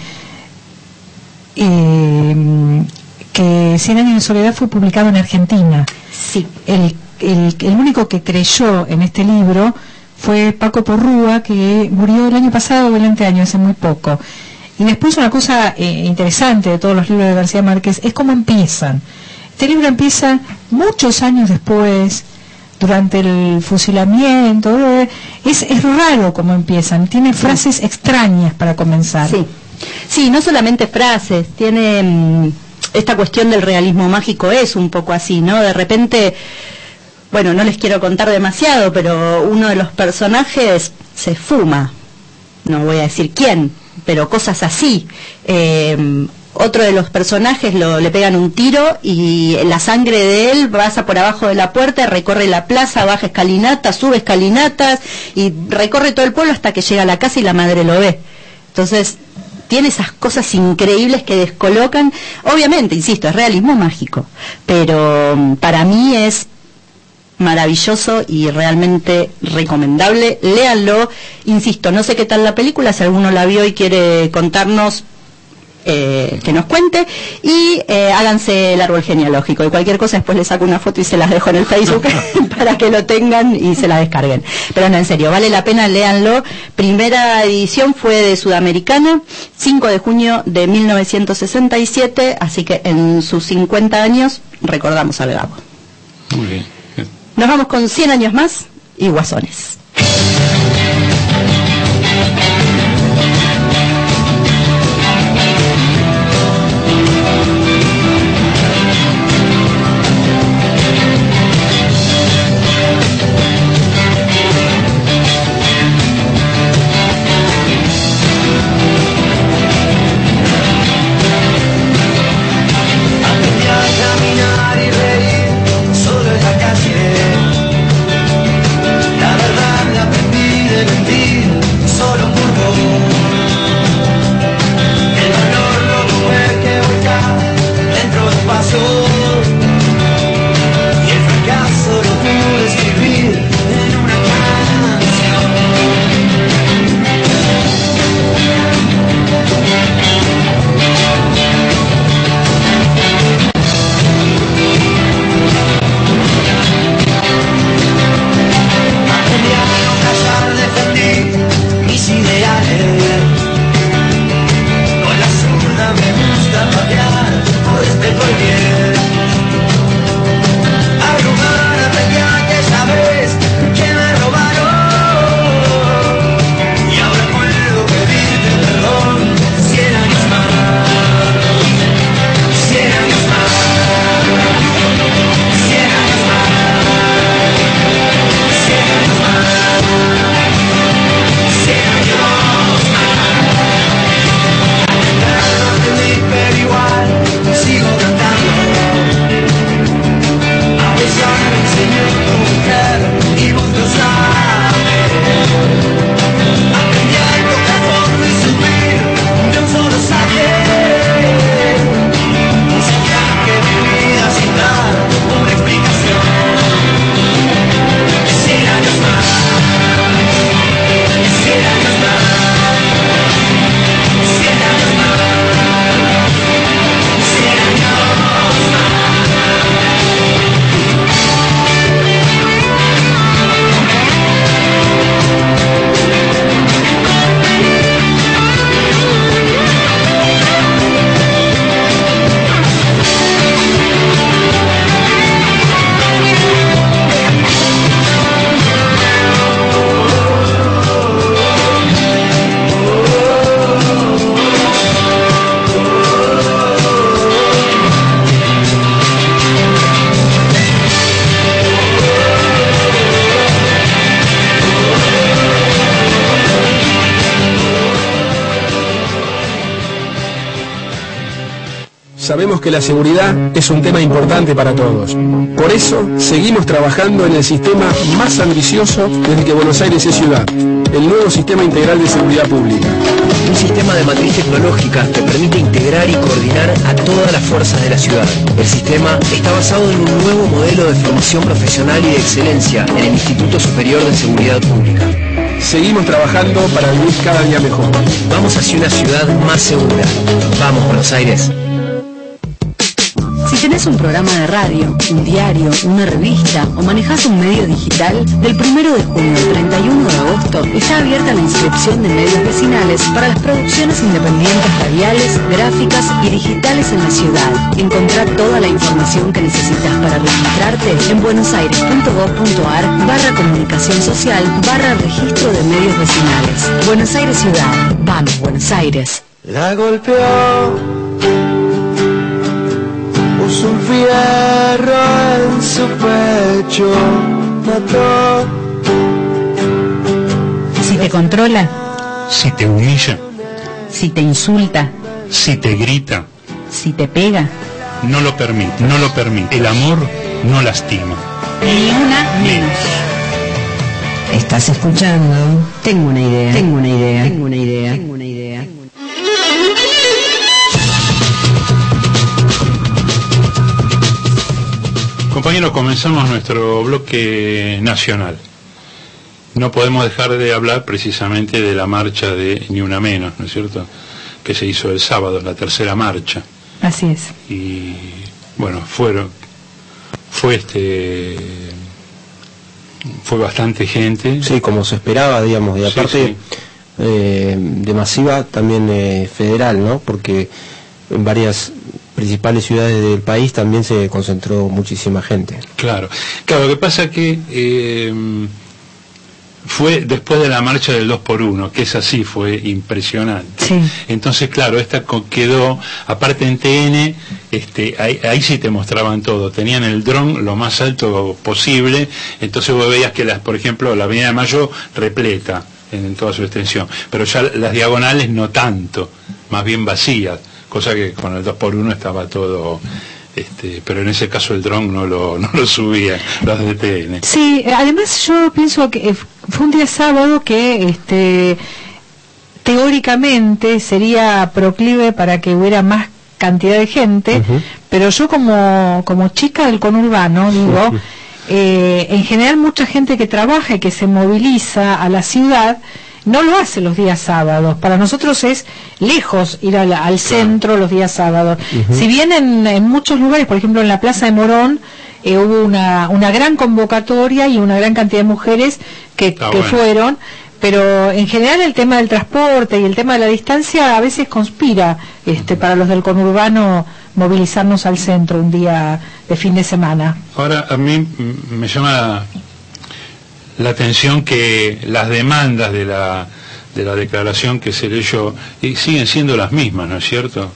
eh, que Cien años de soledad fue publicado en Argentina. Sí. El, el, el único que creyó en este libro fue Paco Porrúa, que murió el año pasado o el año, hace muy poco. Y después una cosa eh, interesante de todos los libros de García Márquez es cómo empiezan. Este libro empieza muchos años después, durante el fusilamiento. Eh, es, es raro cómo empiezan, tiene frases extrañas para comenzar. Sí, sí no solamente frases, tiene mm, esta cuestión del realismo mágico, es un poco así, ¿no? De repente bueno, no les quiero contar demasiado, pero uno de los personajes se fuma, no voy a decir quién, pero cosas así. Eh, otro de los personajes lo, le pegan un tiro y la sangre de él pasa por abajo de la puerta, recorre la plaza, baja escalinatas, sube escalinatas y recorre todo el pueblo hasta que llega a la casa y la madre lo ve. Entonces, tiene esas cosas increíbles que descolocan. Obviamente, insisto, es realismo mágico, pero mm, para mí es maravilloso y realmente recomendable. Léanlo, insisto, no sé qué tal la película, si alguno la vio y quiere contarnos, eh, que nos cuente. Y eh, háganse el árbol genealógico. Y cualquier cosa después les saco una foto y se las dejo en el Facebook para que lo tengan y se la descarguen. Pero no en serio vale la pena léanlo. Primera edición fue de Sudamericana 5 de junio de 1967 así que en sus 50 años recordamos al Gabo. Muy bien nos vamos con 100 años más y guasones. Que la seguridad es un tema importante para todos. Por eso, seguimos trabajando en el sistema más ambicioso desde que Buenos Aires es ciudad, el nuevo Sistema Integral de Seguridad Pública. Un sistema de matriz tecnológica que permite integrar y coordinar a todas las fuerzas de la ciudad. El sistema está basado en un nuevo modelo de formación profesional y de excelencia en el Instituto Superior de Seguridad Pública. Seguimos trabajando para vivir cada día mejor. Vamos hacia una ciudad más segura. Vamos, Buenos Aires. Tenés un programa de radio, un diario, una revista o manejás un medio digital, del 1 de junio al 31 de agosto está abierta la inscripción de medios vecinales para las producciones independientes radiales, gráficas y digitales en la ciudad. Encontrá toda la información que necesitas para registrarte en buenosaires.gov.ar barra comunicación social barra registro de medios vecinales. Buenos Aires Ciudad. Vamos, Buenos Aires. La golpeó puso un fierro en su pecho, mató. Si te controla, Si te humilla, si te insulta, si te grita, si te pega, no lo permite, no lo permite. El amor no lastima. ni una menos. Estás escuchando. Tengo una idea. Tengo una idea. Tengo una idea. Tengo una idea. Compañeros, comenzamos nuestro bloque nacional. No podemos dejar de hablar precisamente de la marcha de Ni Una Menos, ¿no es cierto? Que se hizo el sábado, la tercera marcha. Así es. Y bueno, fueron, fue este, fue bastante gente. Sí, como se esperaba, digamos, y Sí, aparte sí. eh, de masiva también eh, federal, ¿no? Porque en varias principales ciudades del país también se concentró muchísima gente. Claro, claro, lo que pasa que eh, fue después de la marcha del 2 por 1 que esa sí fue impresionante. Sí. Entonces, claro, esta co- quedó, aparte en TN, este, ahí, ahí sí te mostraban todo, tenían el dron lo más alto posible, entonces vos veías que, las, por ejemplo, la Avenida de Mayo repleta en, en toda su extensión, pero ya las diagonales no tanto, más bien vacías, cosa que con el 2 por 1 estaba todo... Este, pero en ese caso el dron no lo, no lo subía, los de TN. Sí, además yo pienso que eh, fue un día sábado que este teóricamente sería proclive para que hubiera más cantidad de gente, pero yo como, como chica del conurbano digo, eh, en general mucha gente que trabaja y que se moviliza a la ciudad no lo hace los días sábados. Para nosotros es lejos ir al, al centro los días sábados. Si bien en, en muchos lugares, por ejemplo en la Plaza de Morón, eh, hubo una, una gran convocatoria y una gran cantidad de mujeres que, Ah, que bueno. fueron, pero en general el tema del transporte y el tema de la distancia a veces conspira este, para los del conurbano movilizarnos al centro un día de fin de semana. Ahora, a mí me llama la, atención que las demandas de la, de la declaración que se leyó y siguen siendo las mismas, ¿no es cierto?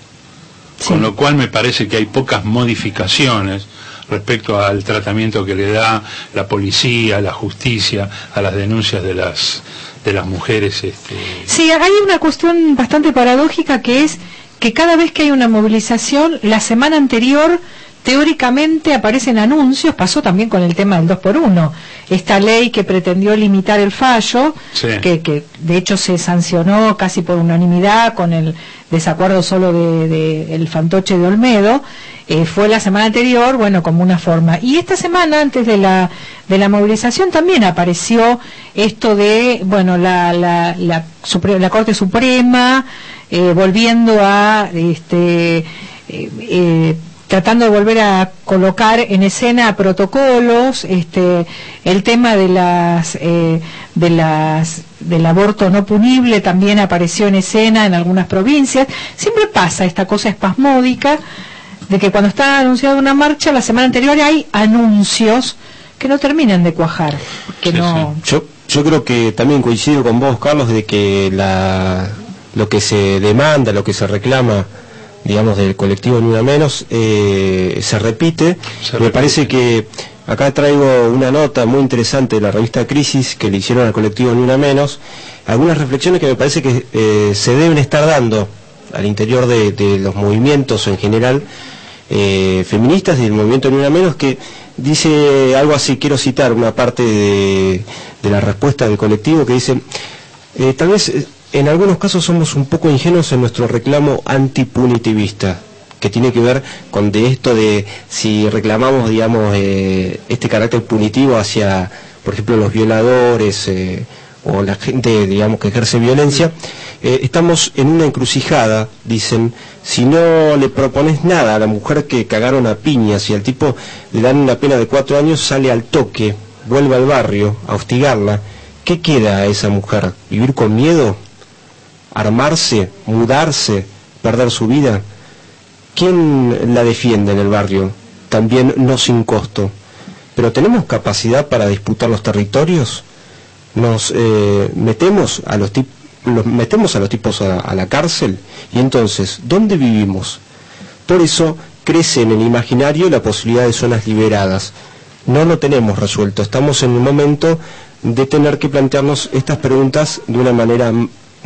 Con lo cual me parece que hay pocas modificaciones respecto al tratamiento que le da la policía, la justicia a las denuncias de las de las mujeres este, Sí, hay una cuestión bastante paradójica que es que cada vez que hay una movilización, la semana anterior teóricamente aparecen anuncios, pasó también con el tema del 2 por 1 esta ley que pretendió limitar el fallo, Sí. que, que de hecho se sancionó casi por unanimidad con el desacuerdo solo de, de el fantoche de Olmedo, eh, fue la semana anterior, bueno, como una forma. Y esta semana, antes de la, de la movilización, también apareció esto de, bueno, la, la, la, Corte Suprema eh, volviendo a, este, eh, tratando de volver a colocar en escena protocolos, este, el tema de las, eh, de las, del aborto no punible también apareció en escena en algunas provincias. Siempre pasa esta cosa espasmódica de que cuando está anunciada una marcha, la semana anterior hay anuncios que no terminan de cuajar, que no, Yo, yo creo que también coincido con vos, Carlos, de que la, lo que se demanda, lo que se reclama, digamos, del colectivo Ni Una Menos, eh, se repite. Me parece que acá traigo una nota muy interesante de la revista Crisis que le hicieron al colectivo Ni Una Menos, algunas reflexiones que me parece que eh, se deben estar dando al interior de, de los movimientos en general eh, feministas y del movimiento Ni Una Menos que dice algo así, quiero citar una parte de, de la respuesta del colectivo que dice, eh, tal vez en algunos casos somos un poco ingenuos en nuestro reclamo antipunitivista que tiene que ver con de esto de si reclamamos, digamos, eh, este carácter punitivo hacia, por ejemplo, los violadores eh, o la gente, digamos, que ejerce violencia, eh, estamos en una encrucijada, dicen, si no le propones nada a la mujer que cagaron a piñas y al tipo le dan una pena de cuatro años, sale al toque, vuelve al barrio a hostigarla, ¿qué queda a esa mujer? ¿Vivir con miedo? ¿Armarse? ¿Mudarse? ¿Perder su vida? ¿Quién la defiende en el barrio? También no sin costo. Pero ¿tenemos capacidad para disputar los territorios? ¿Nos eh, metemos, a los metemos a los tipos a, a la cárcel? Y entonces, ¿dónde vivimos? Por eso crece en el imaginario la posibilidad de zonas liberadas. No lo tenemos resuelto. Estamos en un momento de tener que plantearnos estas preguntas de una manera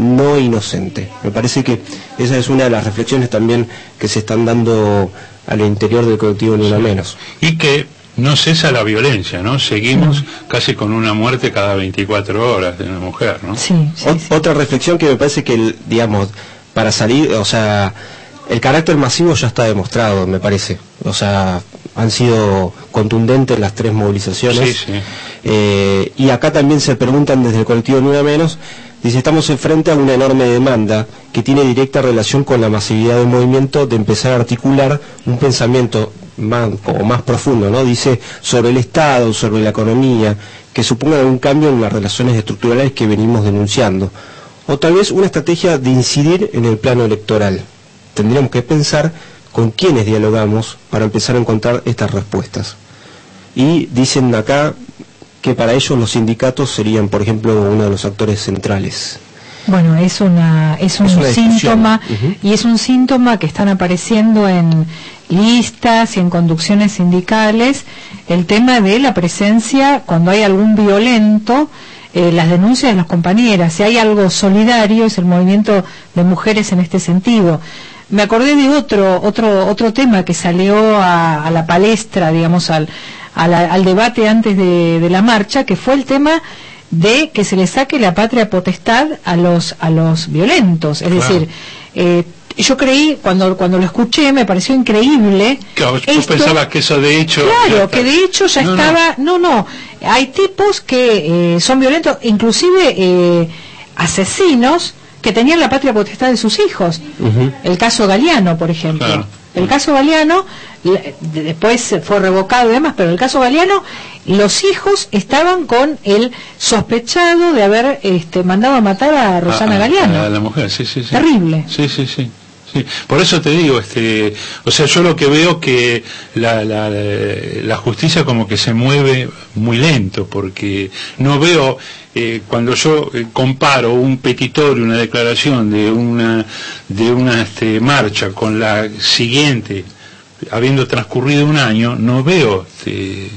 no inocente. Me parece que esa es una de las reflexiones también que se están dando al interior del colectivo Ni Una Menos. Y que no cesa la violencia, ¿no? Seguimos casi con una muerte cada 24 horas de una mujer, ¿no? Ot- Otra reflexión que me parece que, el- digamos, para salir, o sea, el carácter masivo ya está demostrado, me parece. O sea, han sido contundentes las tres movilizaciones. Sí, sí. Eh, y acá también se preguntan desde el colectivo Ni Una Menos, dice, estamos enfrente a una enorme demanda que tiene directa relación con la masividad del movimiento de empezar a articular un pensamiento más, como más profundo, ¿no? Dice, sobre el Estado, sobre la economía, que supongan un cambio en las relaciones estructurales que venimos denunciando. O tal vez una estrategia de incidir en el plano electoral. Tendríamos que pensar con quiénes dialogamos para empezar a encontrar estas respuestas. Y dicen acá que para ellos los sindicatos serían, por ejemplo, uno de los actores centrales. Bueno, es una es un Es una discusión. síntoma y es un síntoma que están apareciendo en listas y en conducciones sindicales el tema de la presencia cuando hay algún violento eh, las denuncias de las compañeras si hay algo solidario es el movimiento de mujeres en este sentido me acordé de otro otro otro tema que salió a, a la palestra digamos al la- al debate antes de, de la marcha que fue el tema de que se le saque la patria potestad a los a los violentos es Claro. decir eh, yo creí cuando cuando lo escuché me pareció increíble Claro, tú Esto- pensabas que eso de hecho... Claro, que de hecho ya No, estaba, no, no, hay tipos que eh, son violentos, inclusive eh, asesinos que tenían la patria potestad de sus hijos. El caso Galeano, por ejemplo. Claro. El caso Galeano, después fue revocado y demás, pero el caso Galeano, los hijos estaban con el sospechado de haber este, mandado a matar a Rosana a- a- Galeano. a la mujer, sí, sí, sí. Terrible. Sí, sí, sí. sí. Por eso te digo, este, o sea, yo lo que veo que la, la, la justicia como que se mueve muy lento, porque no veo, eh, cuando yo eh, comparo un petitorio, una declaración de una, de una este, marcha con la siguiente, habiendo transcurrido un año, no veo este,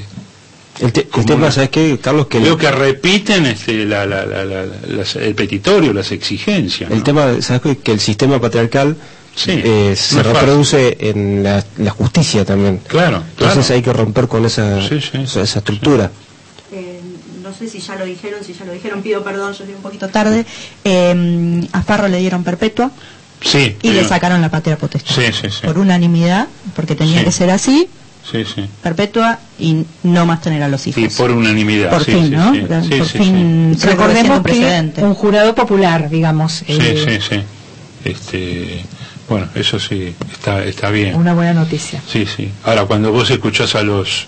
El, te- el tema, ¿sabes qué, Carlos? Que Veo que repiten este, la- la- la- la- las- el petitorio, las exigencias. El ¿no? tema, ¿sabes qué? Que el sistema patriarcal Sí, eh, se no reproduce en la, la justicia también. Claro, Entonces claro. hay que romper con esa, esa, esa estructura. Eh, no sé si ya lo dijeron, si ya lo dijeron, pido perdón, yo llegué un poquito tarde. Eh, a Farro le dieron perpetua Sí, y le sacaron la patria potestad. Sí, sí, sí. Por unanimidad, porque tenía Sí. que ser así, Sí, sí. perpetua y no más tener a los hijos. Y por unanimidad. Por sí, fin, sí, ¿no? sí. Sí, Por sí, fin Recordemos que un jurado popular, digamos, Sí, eh, sí, sí. Este, bueno, eso sí, está, está bien. una buena noticia. Sí, sí. Ahora, cuando vos escuchás a los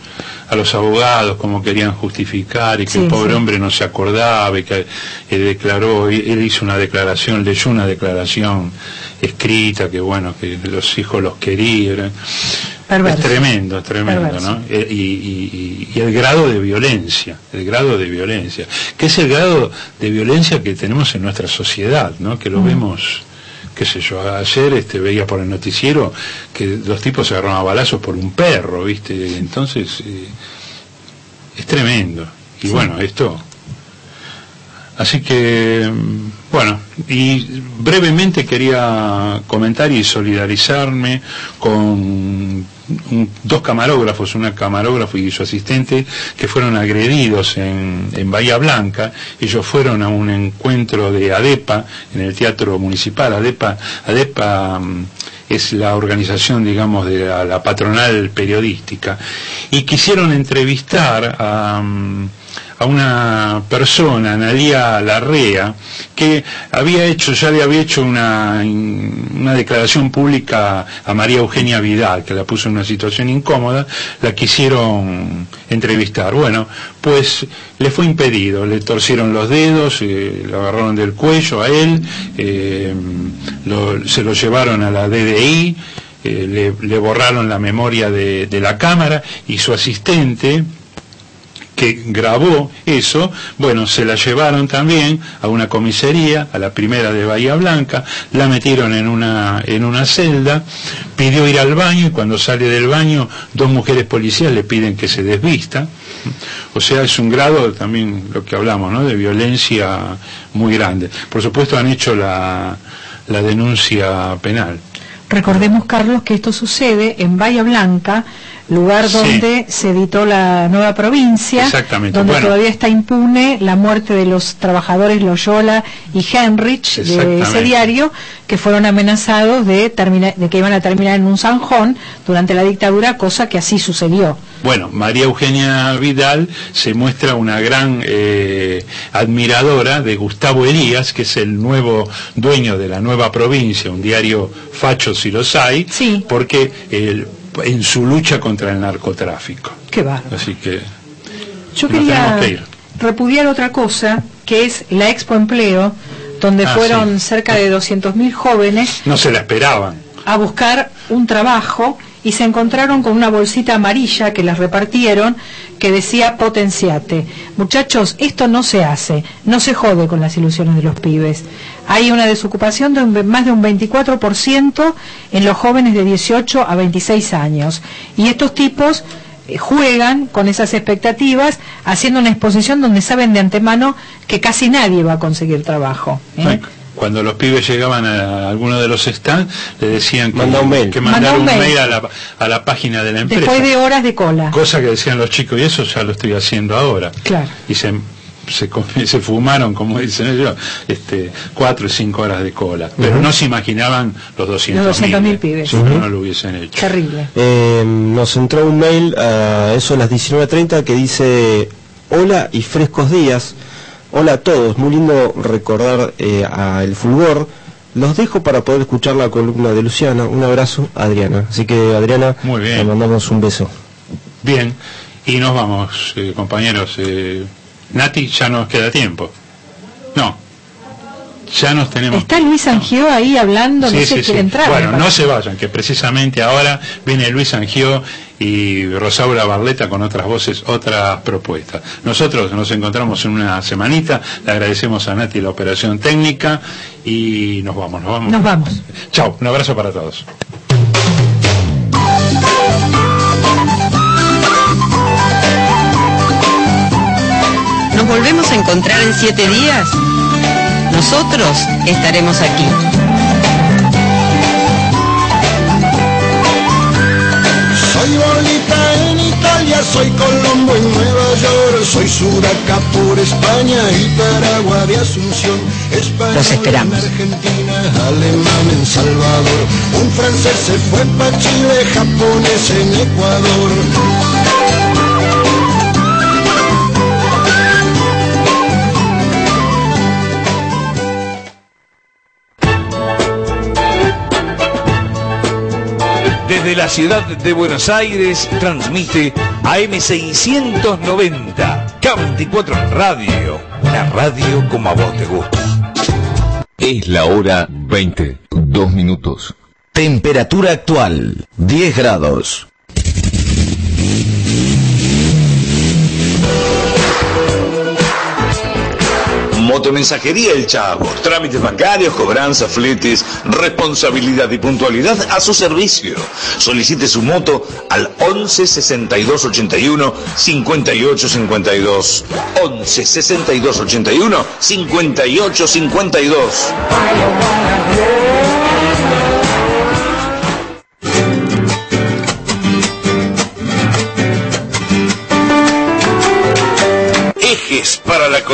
a los abogados como querían justificar y que Sí, el pobre sí. hombre no se acordaba y que él declaró, él hizo una declaración, leyó una declaración escrita que bueno, que los hijos los querían. Perverso. Es tremendo, es tremendo, Perverso. ¿no? Eh, Y, y- y- y el grado de violencia, el grado de violencia, que es el grado de violencia que tenemos en nuestra sociedad, ¿no? Que lo Mm. vemos, qué sé yo, ayer este, veía por el noticiero que los tipos se agarraron a balazos por un perro, ¿viste? Entonces, eh, es tremendo. Y Sí. bueno, esto Así que, mm, bueno, y brevemente quería comentar y solidarizarme con dos camarógrafos, una camarógrafo y su asistente, que fueron agredidos en, en Bahía Blanca. Ellos fueron a un encuentro de ADEPA en el Teatro Municipal. ADEPA, ADEPA mm, es la organización, digamos, de la, la patronal periodística. Y quisieron entrevistar a... mm, a una persona, Analia Larrea, que había hecho, ya le había hecho una, una declaración pública a María Eugenia Vidal, que la puso en una situación incómoda, la quisieron entrevistar. Bueno, pues le fue impedido, le torcieron los dedos, eh, lo agarraron del cuello a él, eh, se lo llevaron a la DDI, eh, le, borraron la memoria de la cámara y su asistente, que grabó eso, bueno, se la llevaron también a una comisaría, a la primera de Bahía Blanca, la metieron en una, en una celda, pidió ir al baño y cuando sale del baño dos mujeres policías le piden que se desvista. O sea, es un grado también lo que hablamos, ¿no? De violencia muy grande. Por supuesto han hecho la, la denuncia penal. Recordemos, Carlos, que esto sucede en Bahía Blanca, lugar Sí. donde se editó la nueva provincia, Exactamente. donde Bueno. todavía está impune la muerte de los trabajadores Loyola y Henrich de ese diario, que fueron amenazados de, termina- de que iban a terminar en un zanjón durante la dictadura, cosa que así sucedió. Bueno, María Eugenia Vidal se muestra una gran eh, admiradora de Gustavo Elías, que es el nuevo dueño de la nueva provincia, un diario facho si los hay, porque él- en su lucha contra el narcotráfico. Qué va. Así que Yo quería que repudiar otra cosa, que es la Expo Empleo, donde Ah, fueron cerca de 200.000 jóvenes no se la esperaban. a buscar un trabajo y se encontraron con una bolsita amarilla que les repartieron que decía potenciate. Muchachos, esto no se hace, no se jode con las ilusiones de los pibes. Hay una desocupación de más de un 24% en los jóvenes de 18 a 26 años. Y estos tipos eh, juegan con esas expectativas haciendo una exposición donde saben de antemano que casi nadie va a conseguir trabajo. ¿eh? Cuando los pibes llegaban a alguno de los stands, le decían que, Manda un mail. que Manda mandar un un mail. mail a la, a la página de la empresa. Después de horas de cola. Cosa que decían los chicos, y eso ya lo estoy haciendo ahora. Claro. Y se, se, fumaron, como dicen ellos, este, cuatro y cinco horas de cola. Pero no se imaginaban los 200 Los 200.000 pibes. Si no, no lo hubiesen hecho. Terrible. Eh, nos entró un mail a eso a las 19.30 que dice hola y frescos días. Hola a todos, muy lindo recordar eh, a El Fulgor. Los dejo para poder escuchar la columna de Luciana. Un abrazo, Adriana. Así que Adriana, Muy bien. le mandamos un beso. Bien, y nos vamos, eh, compañeros. Eh, Nati, ya nos queda tiempo. No, ya nos tenemos Está Luis Angio ahí hablando, no Sí, sé, sí, quiere sí. entrar. Bueno, no se vayan, que precisamente ahora viene Luis Angió y Rosaura Barleta con otras voces, otras propuestas. Nosotros nos encontramos en una semanita, le agradecemos a Nati la operación técnica y nos vamos, nos vamos. Nos vamos. Chao, un abrazo para todos. ¿Nos volvemos a encontrar en siete días? Nosotros estaremos aquí. Soy Bolita en Italia, soy Colombo en Nueva York, soy Sudaca por España y Paraguay de Asunción, español Los esperamos. en Argentina, alemán en Salvador, un francés se fue para Chile, japonés en Ecuador. Desde la ciudad de Buenos Aires transmite AM690, K24 Radio, una radio como a vos te gusta. Es la hora 20, dos minutos. Temperatura actual, 10 grados. Motomensajería El Chavo. Trámites bancarios, cobranzas, fletes, responsabilidad y puntualidad a su servicio. Solicite su moto al 11 62 81 58 52. 11 62 81 58 52.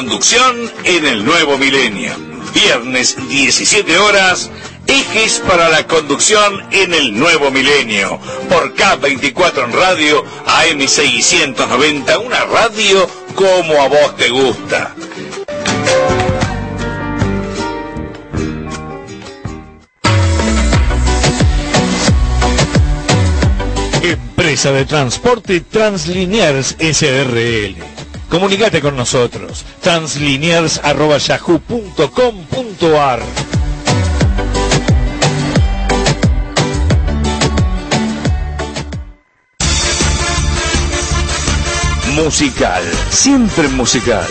Conducción en el nuevo milenio. Viernes 17 horas, Ejes para la conducción en el nuevo milenio. Por K24 en radio, AM690, una radio como a vos te gusta. Empresa de Transporte Transliniers SRL. Comunicate con nosotros. transliniers.yahoo.com.ar Musical, siempre musical.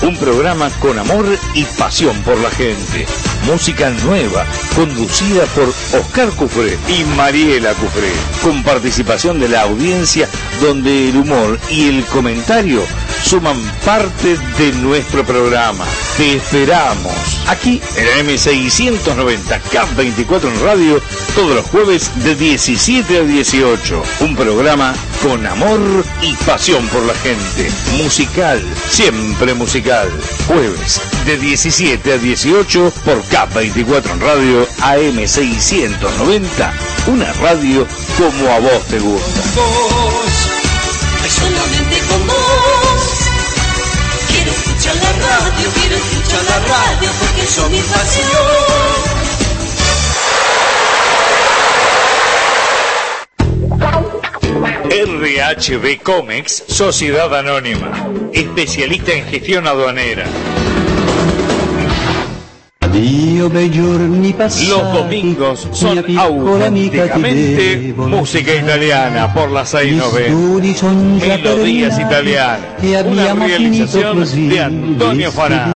Un programa con amor y pasión por la gente. Música nueva, conducida por Oscar Cufré y Mariela Cufré, con participación de la audiencia donde el humor y el comentario suman parte de nuestro programa. Te esperamos aquí en M690 K24 en radio todos los jueves de 17 a 18. Un programa con amor y pasión por la gente. Musical, siempre musical. Jueves de 17 a 18 por K24 en radio AM690. Una radio como a vos te gusta. vos, ay, solamente con vos. Quiero escuchar la radio, quiero escuchar la radio porque sos mi pasión. RHB Comex, Sociedad Anónima, especialista en gestión aduanera. Los domingos son auténticamente música italiana por la 690. Melodías italianas. Una realización de Antonio Fará.